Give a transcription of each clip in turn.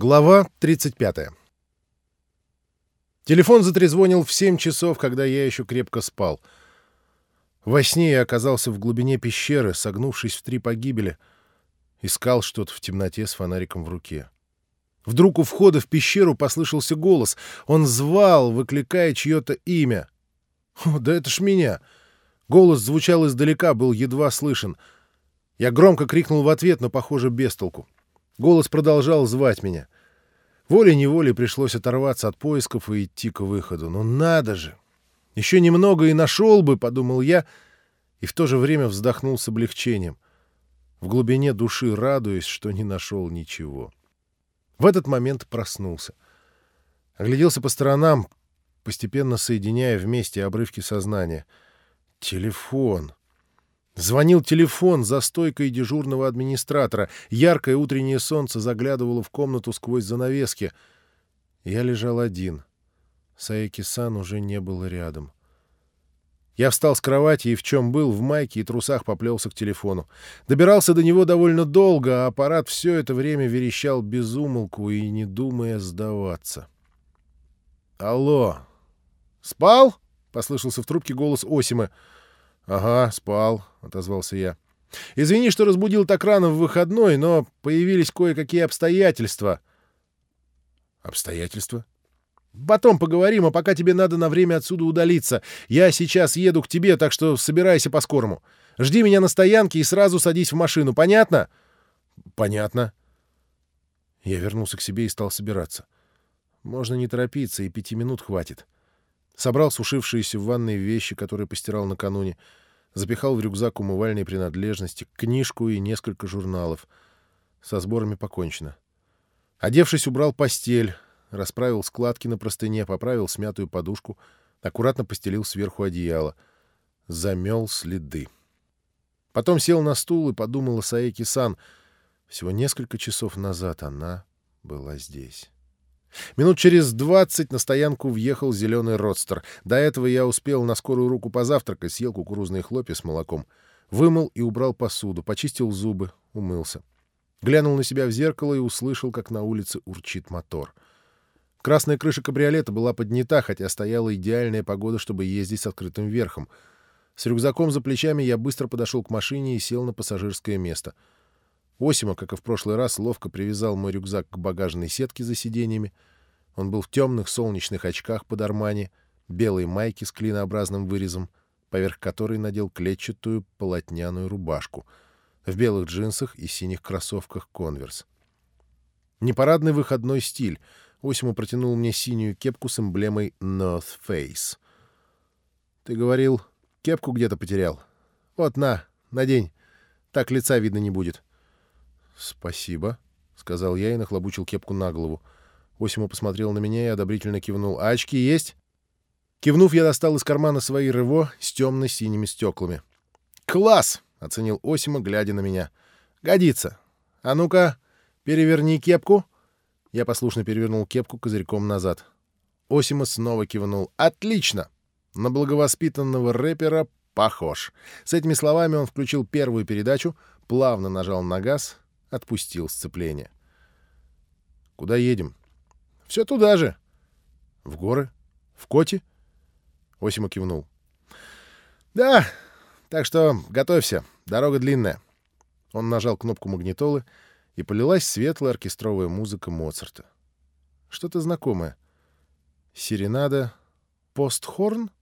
Глава 35. Телефон затрезвонил в 7 часов, когда я еще крепко спал. Во сне я оказался в глубине пещеры, согнувшись в три погибели, искал что-то в темноте с фонариком в руке. Вдруг у входа в пещеру послышался голос. Он звал, выкликая чье-то имя. О, да это ж меня! Голос звучал издалека, был едва слышен. Я громко крикнул в ответ, но, похоже, без толку. Голос продолжал звать меня. Волей-неволей пришлось оторваться от поисков и идти к выходу. Но надо же! Еще немного и нашел бы, — подумал я, и в то же время вздохнул с облегчением, в глубине души радуясь, что не нашел ничего. В этот момент проснулся. Огляделся по сторонам, постепенно соединяя вместе обрывки сознания. Телефон. Звонил телефон за стойкой дежурного администратора. Яркое утреннее солнце заглядывало в комнату сквозь занавески. Я лежал один. Саеки-сан уже не был рядом. Я встал с кровати и в чем был, в майке и трусах поплелся к телефону. Добирался до него довольно долго, а аппарат все это время верещал без умолку и не думая сдаваться. «Алло! Спал?» — послышался в трубке голос Осимы. «Ага, спал», — отозвался я. «Извини, что разбудил так рано в выходной, но появились кое-какие обстоятельства». «Обстоятельства?» «Потом поговорим, а пока тебе надо на время отсюда удалиться. Я сейчас еду к тебе, так что собирайся по-скорому. Жди меня на стоянке и сразу садись в машину. Понятно?» «Понятно». Я вернулся к себе и стал собираться. Можно не торопиться, и пяти минут хватит. Собрал сушившиеся в ванной вещи, которые постирал накануне, запихал в рюкзак умывальные принадлежности, книжку и несколько журналов. Со сборами покончено. Одевшись, убрал постель, расправил складки на простыне, поправил смятую подушку, аккуратно постелил сверху одеяло. Замел следы. Потом сел на стул и подумал о Саэки-сан. Всего несколько часов назад она была здесь. Минут через двадцать на стоянку въехал зеленый родстер. До этого я успел на скорую руку позавтракать, съел кукурузные хлопья с молоком. Вымыл и убрал посуду, почистил зубы, умылся. Глянул на себя в зеркало и услышал, как на улице урчит мотор. Красная крыша кабриолета была поднята, хотя стояла идеальная погода, чтобы ездить с открытым верхом. С рюкзаком за плечами я быстро подошел к машине и сел на пассажирское место — Осима, как и в прошлый раз, ловко привязал мой рюкзак к багажной сетке за сиденьями. Он был в темных солнечных очках под армани, белой майке с клинообразным вырезом, поверх которой надел клетчатую полотняную рубашку, в белых джинсах и синих кроссовках «Конверс». Непарадный выходной стиль. Осима протянул мне синюю кепку с эмблемой North Face. «Ты говорил, кепку где-то потерял? Вот, на, надень. Так лица видно не будет». «Спасибо», — сказал я и нахлобучил кепку на голову. Осимо посмотрел на меня и одобрительно кивнул. «А очки есть?» Кивнув, я достал из кармана свои рыво с темно-синими стеклами. «Класс!» — оценил Осимо, глядя на меня. «Годится. А ну-ка, переверни кепку». Я послушно перевернул кепку козырьком назад. Осимо снова кивнул. «Отлично! На благовоспитанного рэпера похож». С этими словами он включил первую передачу, плавно нажал на газ отпустил сцепление. «Куда едем?» «Все туда же». «В горы? В Коте?» Осима кивнул. «Да, так что готовься, дорога длинная». Он нажал кнопку магнитолы, и полилась светлая оркестровая музыка Моцарта. Что-то знакомое. Серенада Постхорн?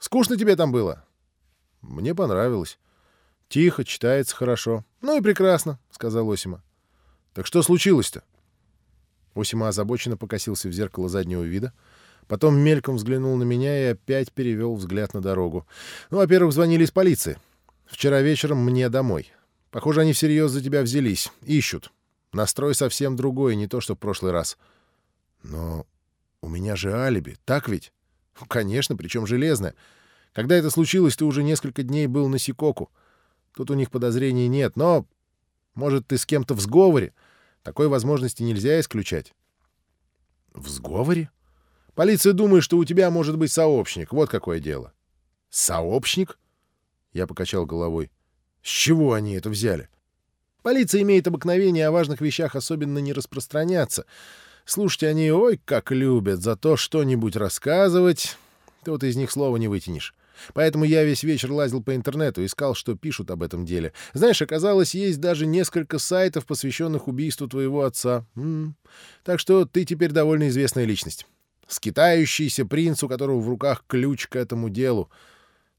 Скучно тебе там было? Мне понравилось. Тихо, читается хорошо. Ну и прекрасно, — сказал Осима. Так что случилось-то? Осима озабоченно покосился в зеркало заднего вида, потом мельком взглянул на меня и опять перевел взгляд на дорогу. Ну, во-первых, звонили из полиции. Вчера вечером мне домой. Похоже, они всерьез за тебя взялись. Ищут. Настрой совсем другой, не то, что в прошлый раз. Но у меня же алиби, так ведь? Конечно, причем железное. Когда это случилось, ты уже несколько дней был на Сикоку. Тут у них подозрений нет, но, может, ты с кем-то в сговоре. Такой возможности нельзя исключать. В сговоре? Полиция думает, что у тебя может быть сообщник. Вот какое дело. Сообщник? Я покачал головой. С чего они это взяли? Полиция имеет обыкновение о важных вещах особенно не распространяться. Слушать они ой как любят за то что-нибудь рассказывать. Тут из них слова не вытянешь. Поэтому я весь вечер лазил по интернету, искал, что пишут об этом деле. Знаешь, оказалось, есть даже несколько сайтов, посвященных убийству твоего отца. М -м. Так что ты теперь довольно известная личность. Скитающийся принц, у которого в руках ключ к этому делу.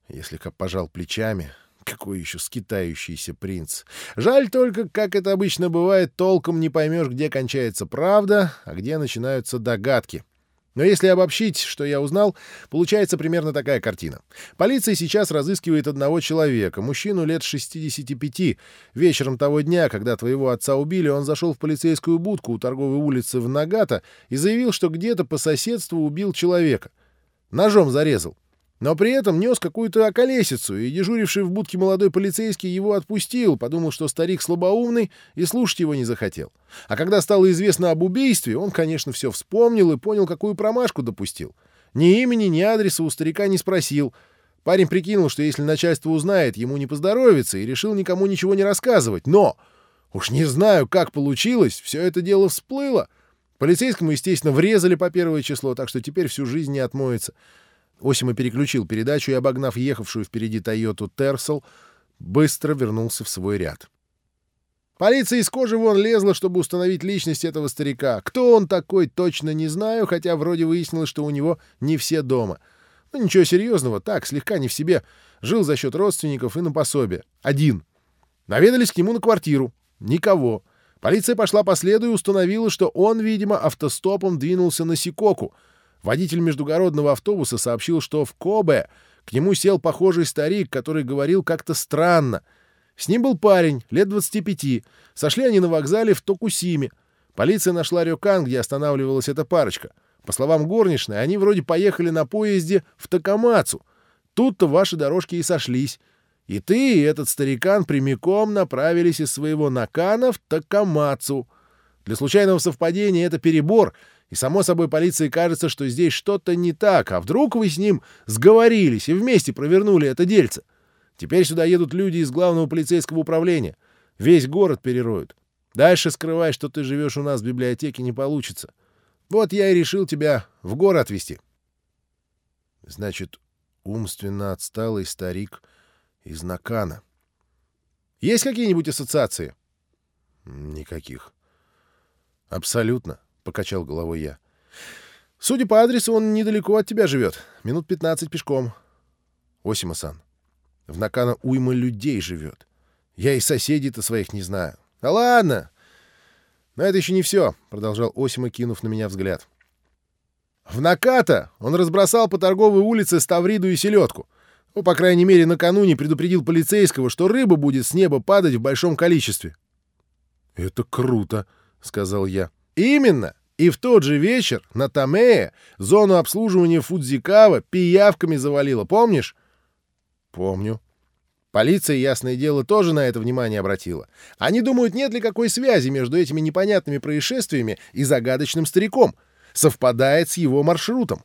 Если как пожал плечами, какой еще скитающийся принц. Жаль только, как это обычно бывает, толком не поймешь, где кончается правда, а где начинаются догадки. Но если обобщить, что я узнал, получается примерно такая картина. Полиция сейчас разыскивает одного человека, мужчину лет 65. Вечером того дня, когда твоего отца убили, он зашел в полицейскую будку у торговой улицы в Нагата и заявил, что где-то по соседству убил человека. Ножом зарезал но при этом нес какую-то околесицу, и дежуривший в будке молодой полицейский его отпустил, подумал, что старик слабоумный, и слушать его не захотел. А когда стало известно об убийстве, он, конечно, все вспомнил и понял, какую промашку допустил. Ни имени, ни адреса у старика не спросил. Парень прикинул, что если начальство узнает, ему не поздоровится, и решил никому ничего не рассказывать. Но, уж не знаю, как получилось, все это дело всплыло. Полицейскому, естественно, врезали по первое число, так что теперь всю жизнь не отмоется. Осима переключил передачу и, обогнав ехавшую впереди Тойоту Терсел, быстро вернулся в свой ряд. Полиция из кожи вон лезла, чтобы установить личность этого старика. Кто он такой, точно не знаю, хотя вроде выяснилось, что у него не все дома. Ну, ничего серьезного, так, слегка не в себе. Жил за счет родственников и на пособие. Один. Наведались к нему на квартиру. Никого. Полиция пошла по следу и установила, что он, видимо, автостопом двинулся на Сикоку — Водитель междугородного автобуса сообщил, что в Кобе к нему сел похожий старик, который говорил как-то странно. С ним был парень, лет 25. Сошли они на вокзале в Токусиме. Полиция нашла Рёкан, где останавливалась эта парочка. По словам горничной, они вроде поехали на поезде в Такамацу. Тут-то ваши дорожки и сошлись. И ты, и этот старикан прямиком направились из своего Накана в Такамацу. Для случайного совпадения это перебор — и, само собой, полиции кажется, что здесь что-то не так, а вдруг вы с ним сговорились и вместе провернули это дельце. Теперь сюда едут люди из главного полицейского управления. Весь город перероют. Дальше скрывай, что ты живешь у нас в библиотеке, не получится. Вот я и решил тебя в город отвезти. Значит, умственно отсталый старик из Накана. Есть какие-нибудь ассоциации? Никаких. Абсолютно покачал головой я. Судя по адресу, он недалеко от тебя живет. Минут 15 пешком. Осима-сан, в Накана уйма людей живет. Я и соседей-то своих не знаю. Да ладно! Но это еще не все, продолжал Осима, кинув на меня взгляд. В Наката он разбросал по торговой улице ставриду и селедку. Ну, по крайней мере, накануне предупредил полицейского, что рыба будет с неба падать в большом количестве. — Это круто, — сказал я. Именно. И в тот же вечер на Тамее зону обслуживания Фудзикава пиявками завалило, помнишь? Помню. Полиция, ясное дело, тоже на это внимание обратила. Они думают, нет ли какой связи между этими непонятными происшествиями и загадочным стариком. Совпадает с его маршрутом.